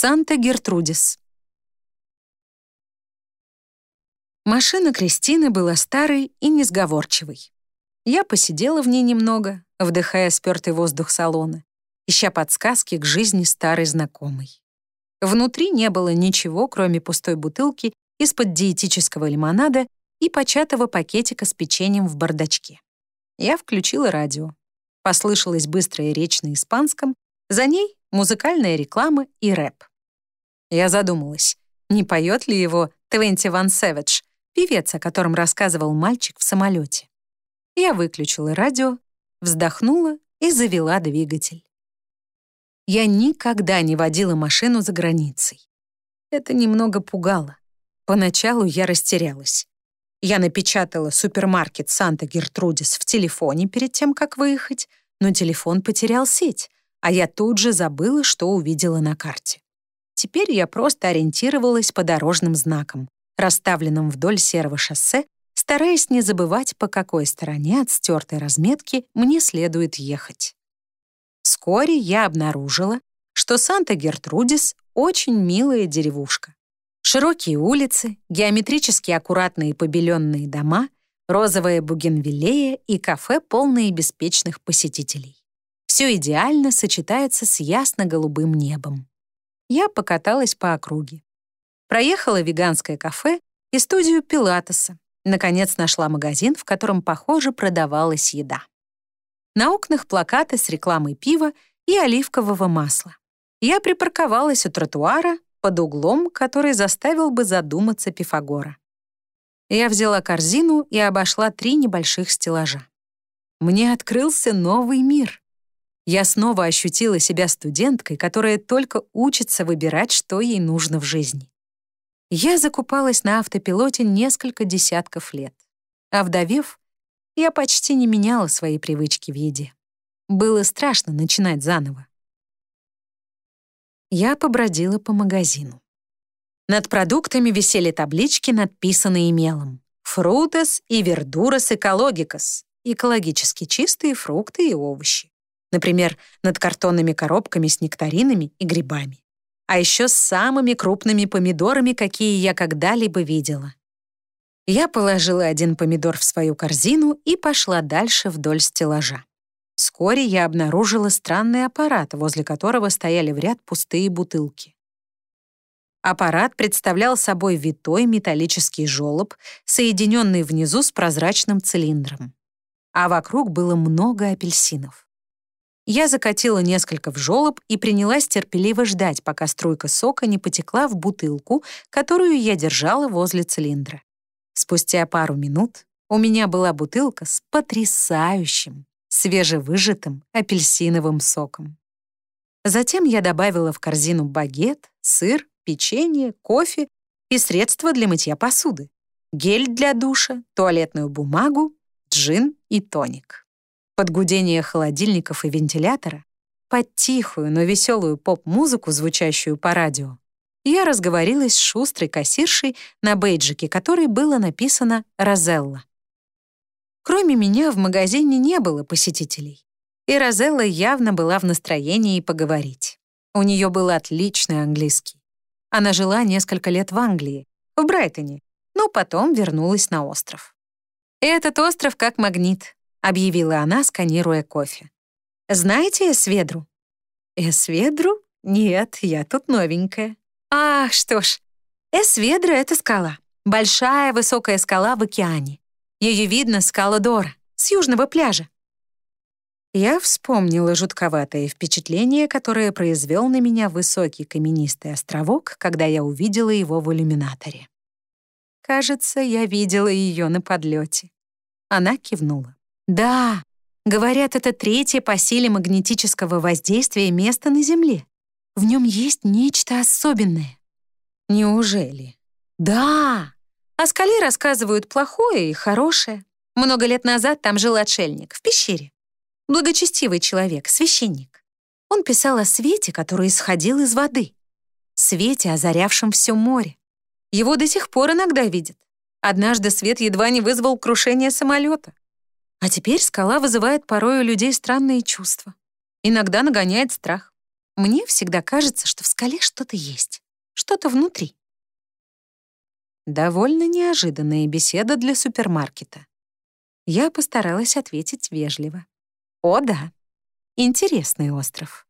Санта-Гертрудис. Машина Кристины была старой и несговорчивой. Я посидела в ней немного, вдыхая спёртый воздух салона, ища подсказки к жизни старой знакомой. Внутри не было ничего, кроме пустой бутылки из-под диетического лимонада и початого пакетика с печеньем в бардачке. Я включила радио. Послышалась быстрая речь на испанском, за ней музыкальная реклама и рэп. Я задумалась, не поет ли его Твенти Ван Сэвидж, певец, о котором рассказывал мальчик в самолете. Я выключила радио, вздохнула и завела двигатель. Я никогда не водила машину за границей. Это немного пугало. Поначалу я растерялась. Я напечатала супермаркет Санта-Гертрудис в телефоне перед тем, как выехать, но телефон потерял сеть, а я тут же забыла, что увидела на карте. Теперь я просто ориентировалась по дорожным знакам, расставленным вдоль серого шоссе, стараясь не забывать, по какой стороне от стертой разметки мне следует ехать. Вскоре я обнаружила, что Санта-Гертрудис — очень милая деревушка. Широкие улицы, геометрически аккуратные побеленные дома, розовая бугенвиллея и кафе, полные беспечных посетителей. Все идеально сочетается с ясно-голубым небом. Я покаталась по округе. Проехала веганское кафе и студию Пилатеса. Наконец нашла магазин, в котором, похоже, продавалась еда. На окнах плакаты с рекламой пива и оливкового масла. Я припарковалась у тротуара под углом, который заставил бы задуматься Пифагора. Я взяла корзину и обошла три небольших стеллажа. Мне открылся новый мир я снова ощутила себя студенткой, которая только учится выбирать, что ей нужно в жизни. Я закупалась на автопилоте несколько десятков лет. А вдовев, я почти не меняла свои привычки в еде. Было страшно начинать заново. Я побродила по магазину. Над продуктами висели таблички, надписанные мелом. «Фрутес и вердурас экологикас» — экологически чистые фрукты и овощи например, над картонными коробками с нектаринами и грибами. А еще с самыми крупными помидорами, какие я когда-либо видела. Я положила один помидор в свою корзину и пошла дальше вдоль стеллажа. Вскоре я обнаружила странный аппарат, возле которого стояли в ряд пустые бутылки. Аппарат представлял собой витой металлический желоб, соединенный внизу с прозрачным цилиндром. А вокруг было много апельсинов. Я закатила несколько в жёлоб и принялась терпеливо ждать, пока струйка сока не потекла в бутылку, которую я держала возле цилиндра. Спустя пару минут у меня была бутылка с потрясающим, свежевыжатым апельсиновым соком. Затем я добавила в корзину багет, сыр, печенье, кофе и средства для мытья посуды, гель для душа, туалетную бумагу, джин и тоник. Под гудение холодильников и вентилятора, под тихую, но веселую поп-музыку, звучащую по радио, я разговорилась с шустрой кассиршей на бейджике, которой было написано «Розелла». Кроме меня в магазине не было посетителей, и Розелла явно была в настроении поговорить. У нее был отличный английский. Она жила несколько лет в Англии, в Брайтоне, но потом вернулась на остров. Этот остров как магнит. — объявила она, сканируя кофе. «Знаете Эсведру?» «Эсведру? Нет, я тут новенькая». «Ах, что ж, Эсведра — это скала. Большая высокая скала в океане. Ее видно с Каладора, с южного пляжа». Я вспомнила жутковатое впечатление, которое произвел на меня высокий каменистый островок, когда я увидела его в иллюминаторе. Кажется, я видела ее на подлете. Она кивнула. Да, говорят, это третье по силе магнетического воздействия место на Земле. В нем есть нечто особенное. Неужели? Да. О скале рассказывают плохое и хорошее. Много лет назад там жил отшельник в пещере. Благочестивый человек, священник. Он писал о свете, который исходил из воды. Свете, озарявшем все море. Его до сих пор иногда видят. Однажды свет едва не вызвал крушение самолета. А теперь скала вызывает порой у людей странные чувства. Иногда нагоняет страх. Мне всегда кажется, что в скале что-то есть, что-то внутри. Довольно неожиданная беседа для супермаркета. Я постаралась ответить вежливо. О да, интересный остров.